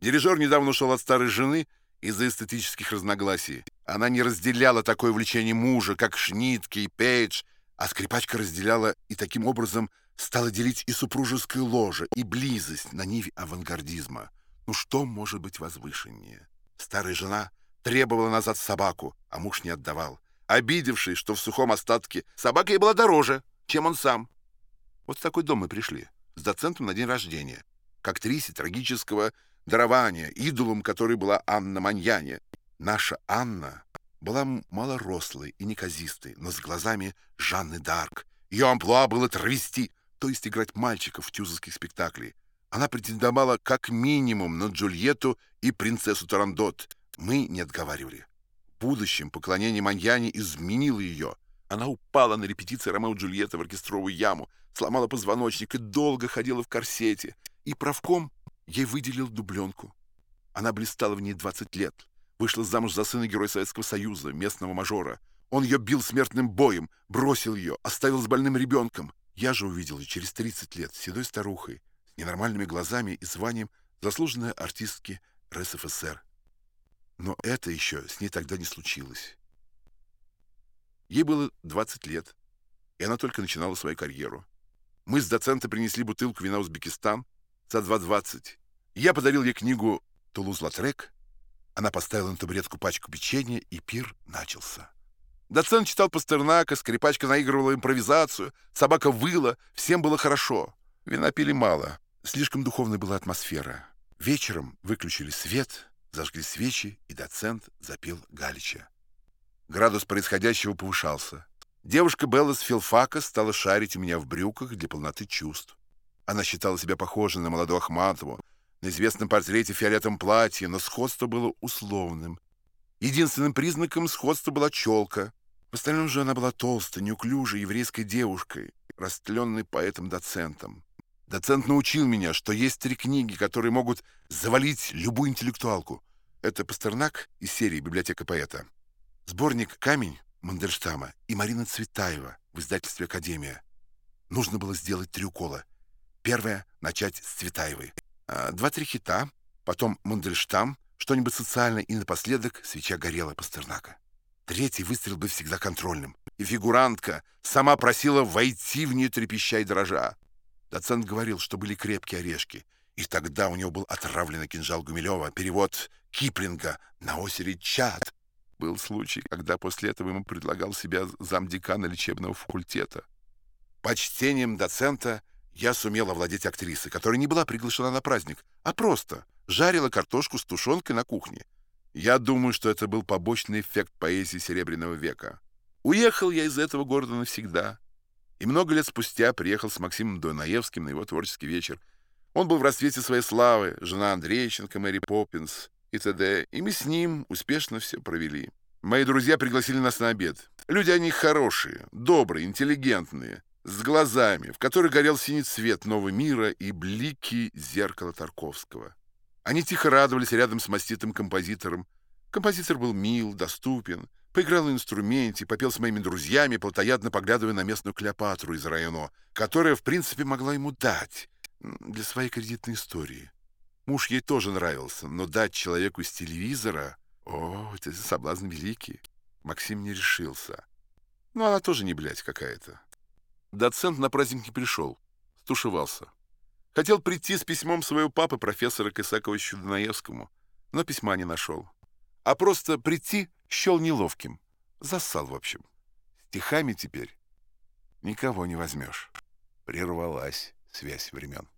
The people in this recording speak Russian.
Дирижер недавно ушел от старой жены из-за эстетических разногласий. Она не разделяла такое влечение мужа, как Шнитке и Пейдж, а скрипачка разделяла и таким образом стала делить и супружеское ложе, и близость на ниве авангардизма. Ну что может быть возвышеннее? Старая жена требовала назад собаку, а муж не отдавал, обидевшись, что в сухом остатке собака ей была дороже, чем он сам. Вот в такой дом мы пришли, с доцентом на день рождения, к актрисе трагического дарования, идолом которой была Анна Маньяне. Наша Анна была малорослой и неказистой, но с глазами Жанны Дарк. Ее амплуа было травести, то есть играть мальчиков в тюзовских спектаклях. Она претендовала как минимум на Джульетту и принцессу Тарандот. Мы не отговаривали. В будущем поклонение Маньяне изменило ее. Она упала на репетиции Ромео и Джульетты в оркестровую яму, сломала позвоночник и долго ходила в корсете. И правком ей выделил дубленку. Она блистала в ней 20 лет. Вышла замуж за сына Героя Советского Союза, местного мажора. Он ее бил смертным боем, бросил ее, оставил с больным ребенком. Я же увидел ее через 30 лет, седой старухой, с ненормальными глазами и званием заслуженной артистки РСФСР. Но это еще с ней тогда не случилось. Ей было 20 лет, и она только начинала свою карьеру. Мы с доцента принесли бутылку вина «Узбекистан» за 2,20. Я подарил ей книгу «Тулуз-Латрек». Она поставила на табуретку пачку печенья, и пир начался. Доцент читал Пастернака, скрипачка наигрывала импровизацию, собака выла, всем было хорошо. Вина пили мало, слишком духовной была атмосфера. Вечером выключили свет, зажгли свечи, и доцент запел Галича. Градус происходящего повышался. Девушка Белла с филфака стала шарить у меня в брюках для полноты чувств. Она считала себя похожей на молодую Ахматову, на известном портрете в фиолетовом платье, но сходство было условным. Единственным признаком сходства была челка. В остальном же она была толстой, неуклюжей еврейской девушкой, растленной поэтом-доцентом. Доцент научил меня, что есть три книги, которые могут завалить любую интеллектуалку. Это Пастернак из серии «Библиотека поэта», сборник «Камень» Мандельштама и Марина Цветаева в издательстве «Академия». Нужно было сделать три укола. Первое — начать с Цветаевой. А, Два-три хита, потом Мандельштам, что-нибудь социальное и напоследок свеча горела Пастернака. Третий выстрел был всегда контрольным. И фигурантка сама просила войти в нее трепеща и дрожа. Доцент говорил, что были крепкие орешки. И тогда у него был отравленный кинжал Гумилева, перевод Киплинга на озере Чад. Был случай, когда после этого ему предлагал себя замдекана лечебного факультета. Почтением доцента я сумел овладеть актрисой, которая не была приглашена на праздник, а просто жарила картошку с тушенкой на кухне. Я думаю, что это был побочный эффект поэзии Серебряного века. Уехал я из этого города навсегда. И много лет спустя приехал с Максимом Дунаевским на его творческий вечер. Он был в расцвете своей славы, жена Андрейченко, Мэри Поппинс и т.д. И мы с ним успешно все провели. Мои друзья пригласили нас на обед. Люди они хорошие, добрые, интеллигентные, с глазами, в которых горел синий цвет нового мира и блики зеркала Тарковского. Они тихо радовались рядом с маститым композитором. Композитор был мил, доступен, поиграл на инструменте, попел с моими друзьями, плотоядно поглядывая на местную Клеопатру из района, которая, в принципе, могла ему дать для своей кредитной истории. Муж ей тоже нравился, но дать человеку из телевизора... О, это соблазн великий. Максим не решился. Ну, она тоже не блядь какая-то. Доцент на праздник не пришел, стушевался. Хотел прийти с письмом своего папы, профессора Кисаковичу Дунаевскому, но письма не нашел. А просто прийти счел неловким. Зассал, в общем. Стихами теперь никого не возьмешь. Прервалась связь времен.